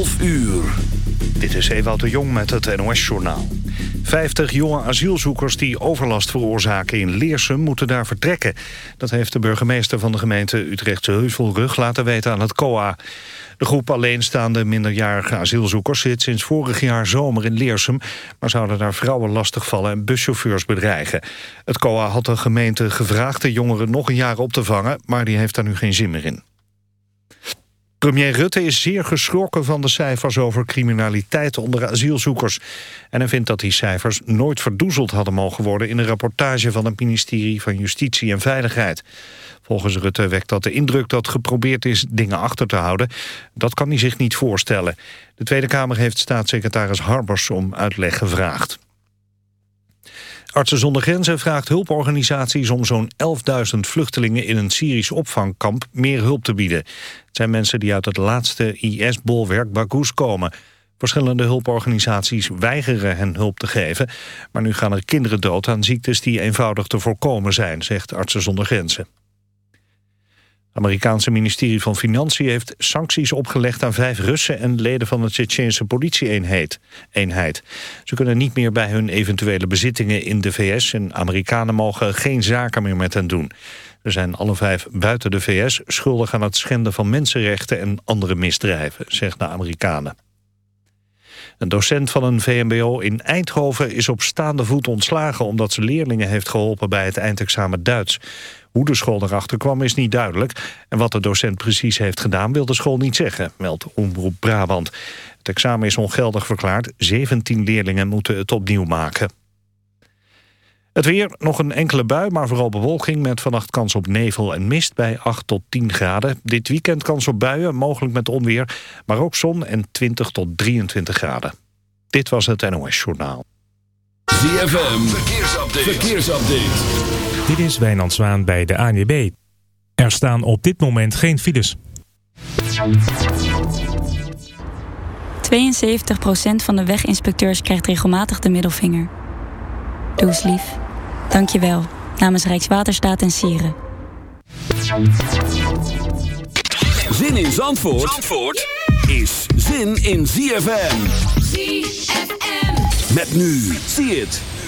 11 uur. Dit is Ewout de Jong met het NOS-journaal. 50 jonge asielzoekers die overlast veroorzaken in Leersum moeten daar vertrekken. Dat heeft de burgemeester van de gemeente Utrechtse Heuvelrug laten weten aan het COA. De groep alleenstaande minderjarige asielzoekers zit sinds vorig jaar zomer in Leersum... maar zouden daar vrouwen lastigvallen en buschauffeurs bedreigen. Het COA had de gemeente gevraagd de jongeren nog een jaar op te vangen... maar die heeft daar nu geen zin meer in. Premier Rutte is zeer geschrokken van de cijfers over criminaliteit onder asielzoekers. En hij vindt dat die cijfers nooit verdoezeld hadden mogen worden... in een rapportage van het ministerie van Justitie en Veiligheid. Volgens Rutte wekt dat de indruk dat geprobeerd is dingen achter te houden. Dat kan hij zich niet voorstellen. De Tweede Kamer heeft staatssecretaris Harbers om uitleg gevraagd. Artsen zonder Grenzen vraagt hulporganisaties om zo'n 11.000 vluchtelingen in een Syrisch opvangkamp meer hulp te bieden. Het zijn mensen die uit het laatste IS-bolwerk Baghous komen. Verschillende hulporganisaties weigeren hen hulp te geven, maar nu gaan er kinderen dood aan ziektes die eenvoudig te voorkomen zijn, zegt Artsen zonder Grenzen. Het Amerikaanse ministerie van Financiën heeft sancties opgelegd aan vijf Russen en leden van de Tsjetsjeense politieeenheid. Eenheid. Ze kunnen niet meer bij hun eventuele bezittingen in de VS en Amerikanen mogen geen zaken meer met hen doen. Er zijn alle vijf buiten de VS schuldig aan het schenden van mensenrechten en andere misdrijven, zegt de Amerikanen. Een docent van een VMBO in Eindhoven is op staande voet ontslagen... omdat ze leerlingen heeft geholpen bij het eindexamen Duits. Hoe de school erachter kwam is niet duidelijk. En wat de docent precies heeft gedaan wil de school niet zeggen, meldt Omroep Brabant. Het examen is ongeldig verklaard. 17 leerlingen moeten het opnieuw maken. Het weer, nog een enkele bui, maar vooral bewolking... met vannacht kans op nevel en mist bij 8 tot 10 graden. Dit weekend kans op buien, mogelijk met onweer... maar ook zon en 20 tot 23 graden. Dit was het NOS Journaal. ZFM, verkeersupdate. verkeersupdate. Dit is Wijnand Zwaan bij de ANWB. Er staan op dit moment geen files. 72% van de weginspecteurs krijgt regelmatig de middelvinger. Doe eens lief. Dank je wel. Namens Rijkswaterstaat en Sieren. Zin in Zandvoort, Zandvoort is zin in ZFM. ZFM. Met nu. Zie het.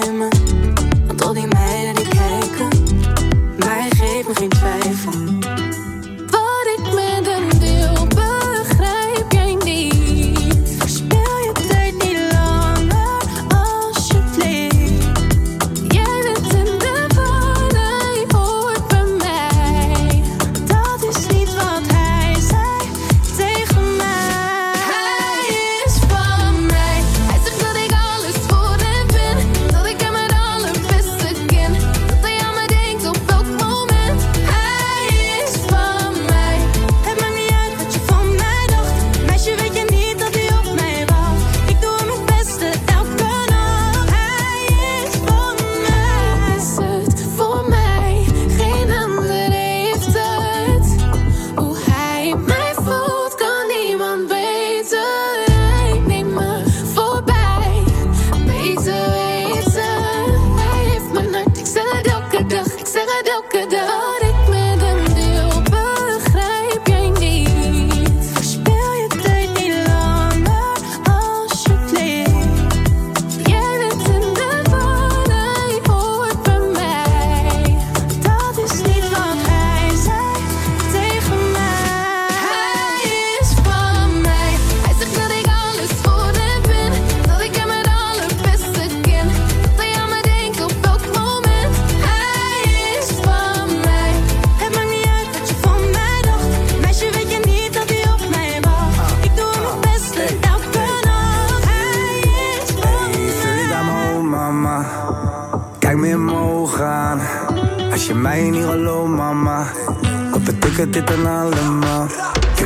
time. Todo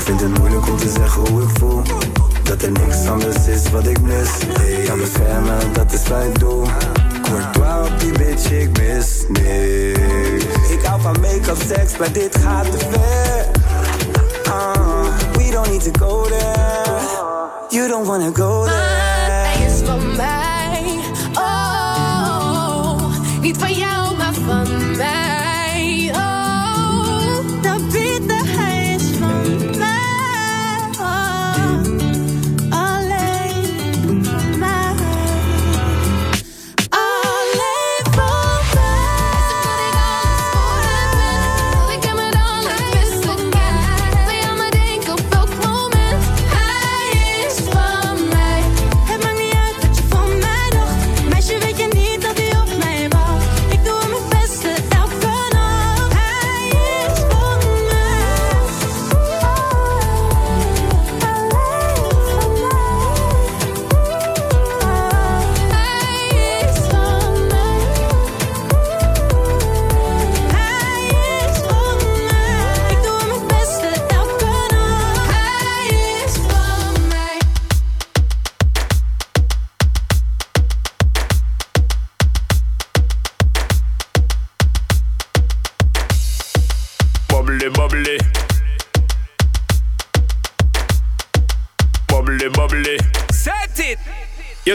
Ik vind het moeilijk om te zeggen hoe ik voel. Dat er niks anders is wat ik mis. Ik kan beschermen, dat is mijn doel. Courtois op die bitch, ik mis niks. Ik hou van make-up, seks, maar dit gaat te ver. Ah, we don't need to go there. You don't wanna go there.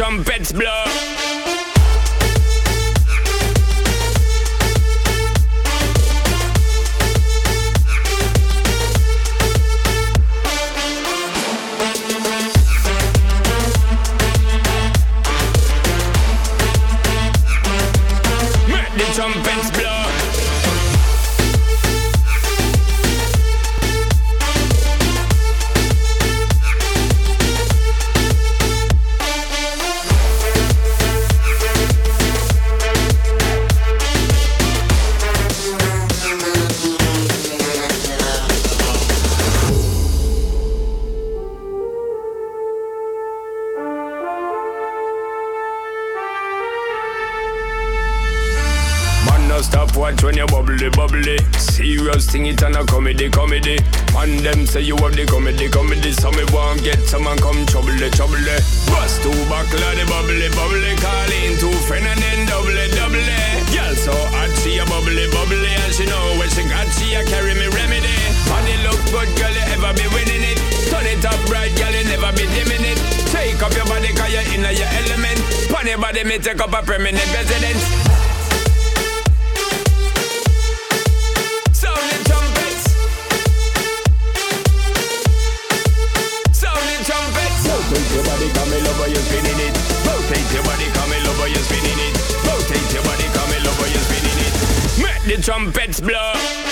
trumpets blow say you have the trumpets blow.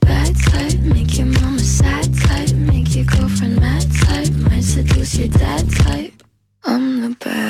bad type, make your mama sad type, make your girlfriend mad type, might seduce your dad type. I'm the bad.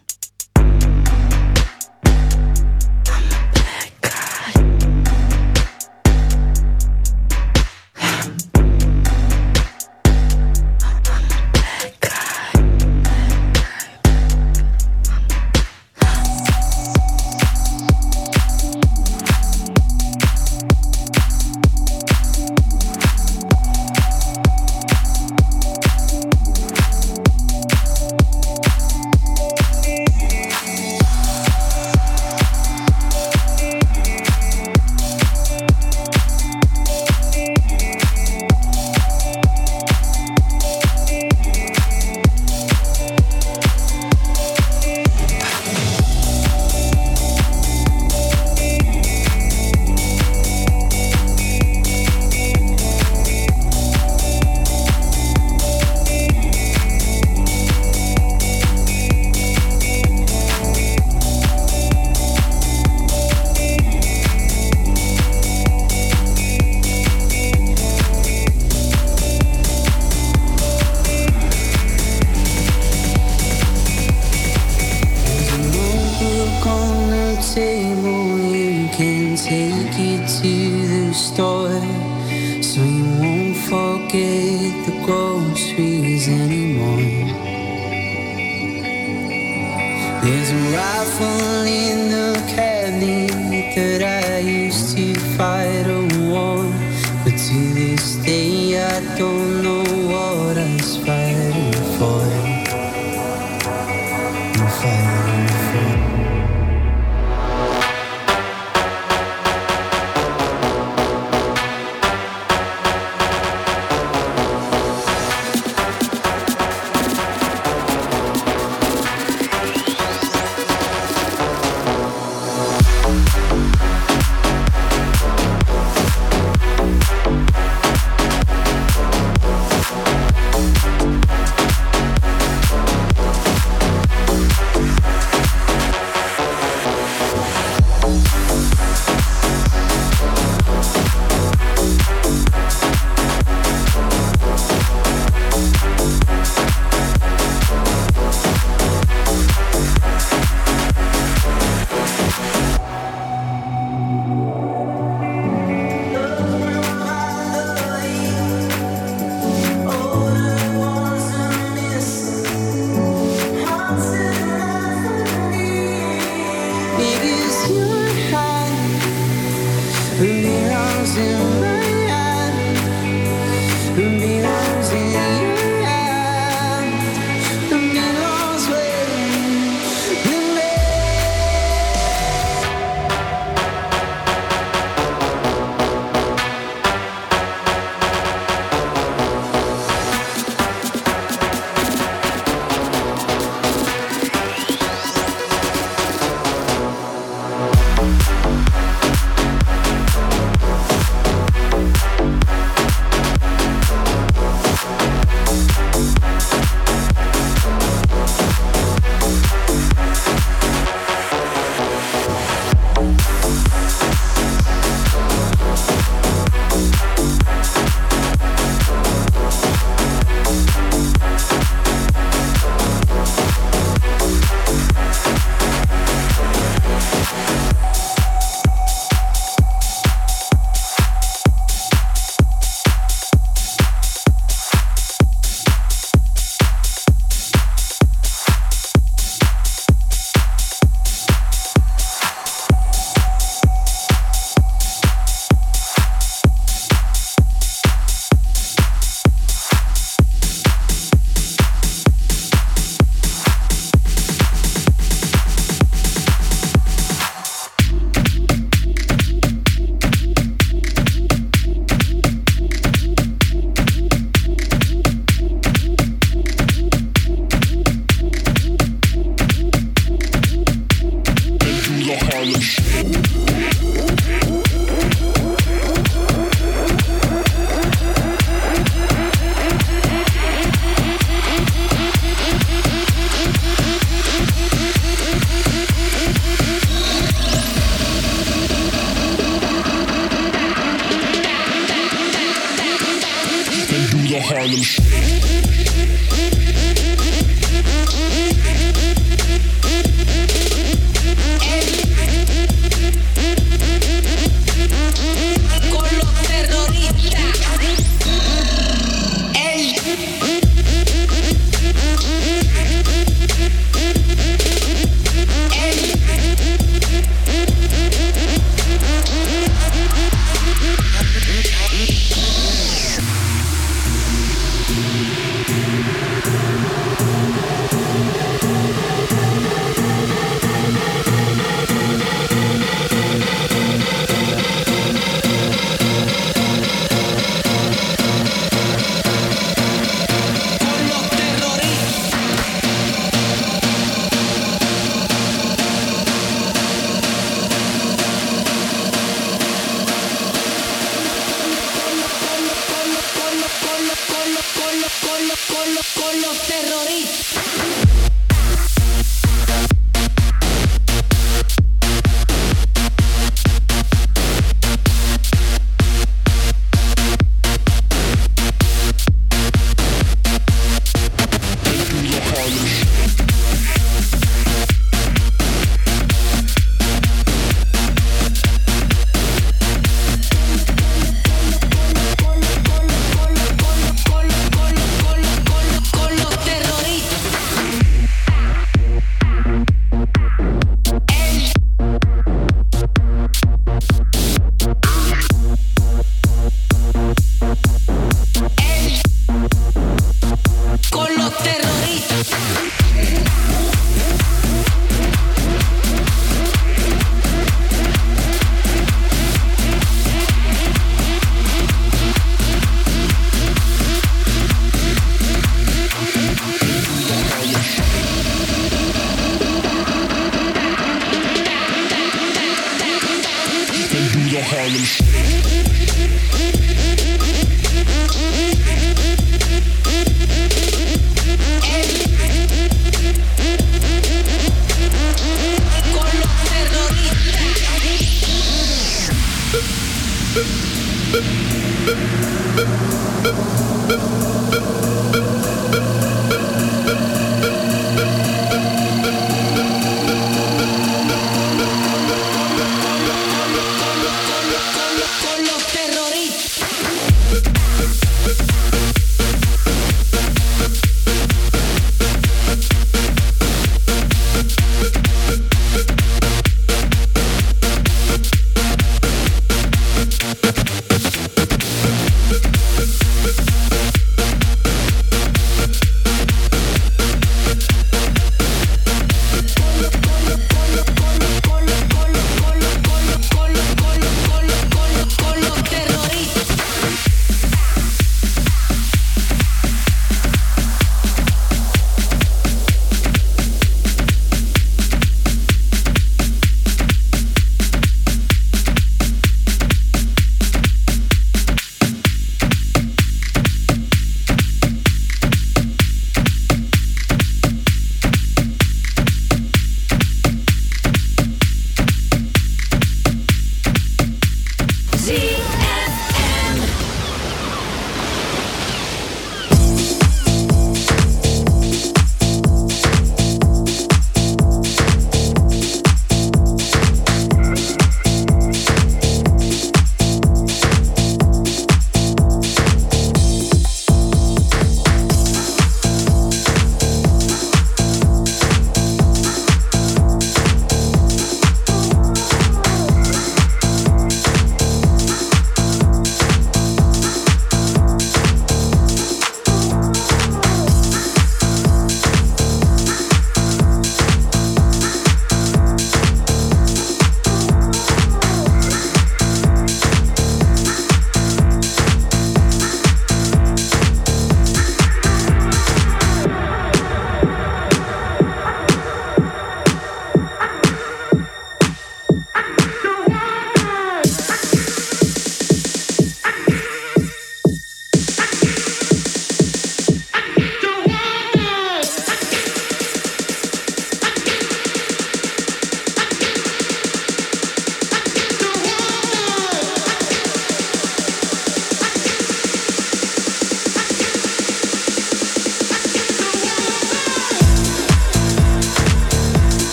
stay, at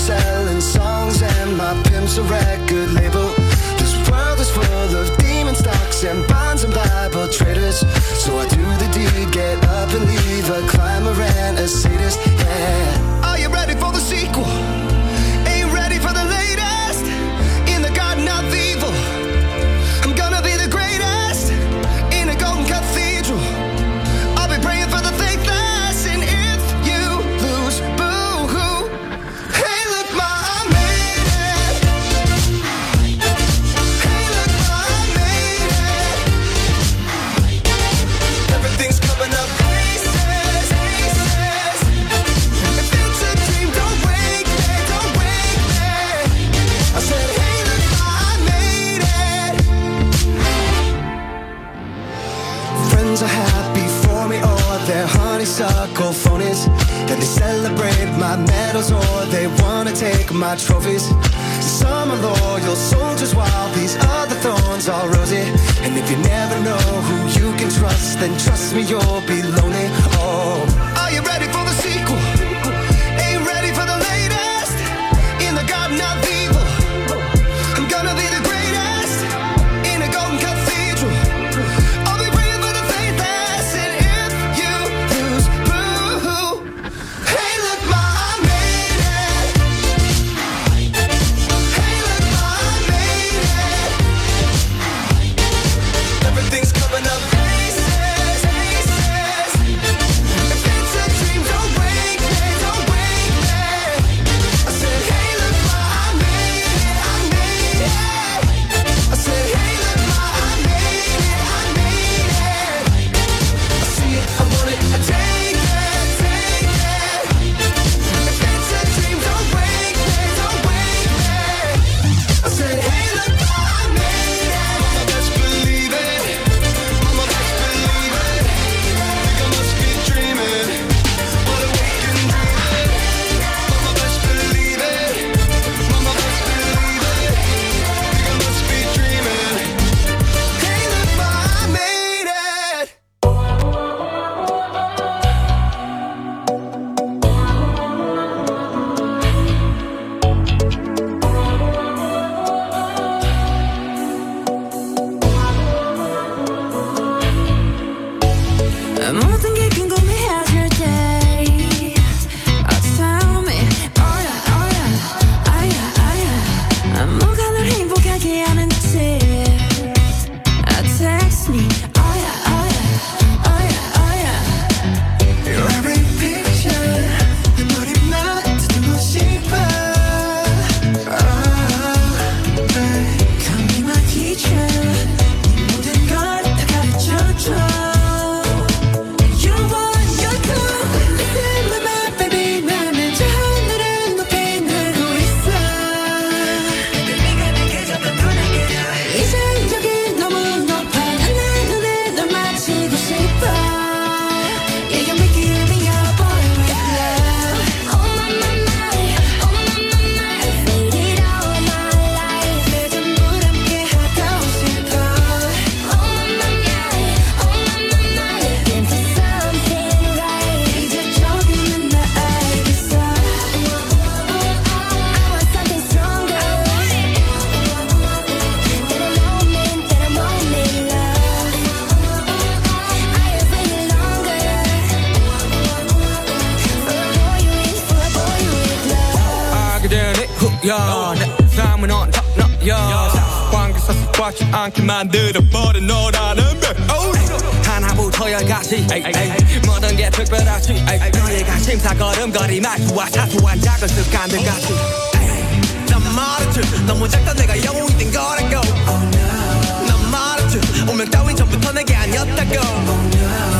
selling songs and my pimp's a record label. 어렵지 않게 만들어버린 너라는 백오 하나부터여까지 모든 게 특별하지 에이, 너희가 심사걸음거리 말투와 사소한 작은 습관들까지 난 말했지 너무 작다 내가 영웅이 된 거라고. oh, no. 난 말했지 운명 따윈 전부터 내게 아니었다고. oh, no.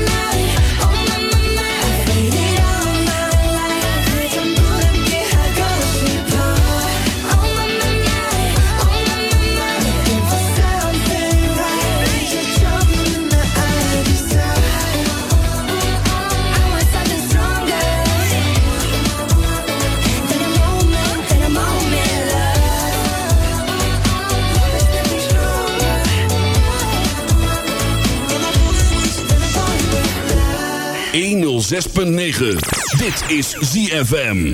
negen. Dit is ZFM.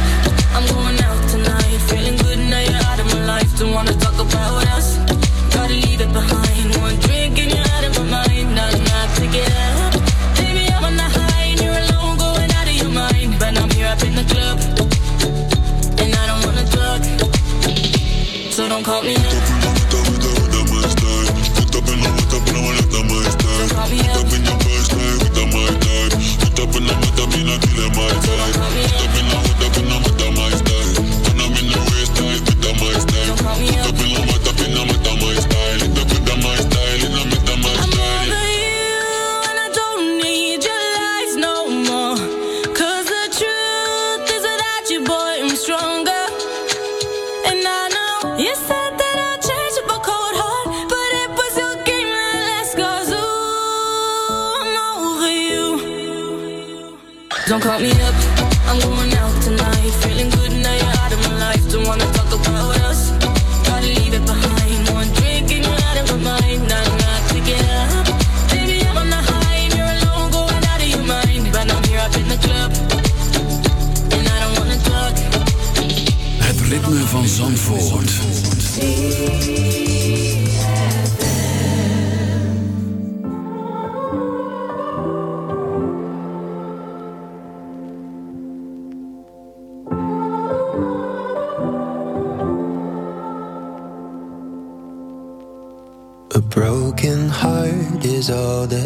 me. Don't call me up. I'm going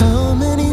How many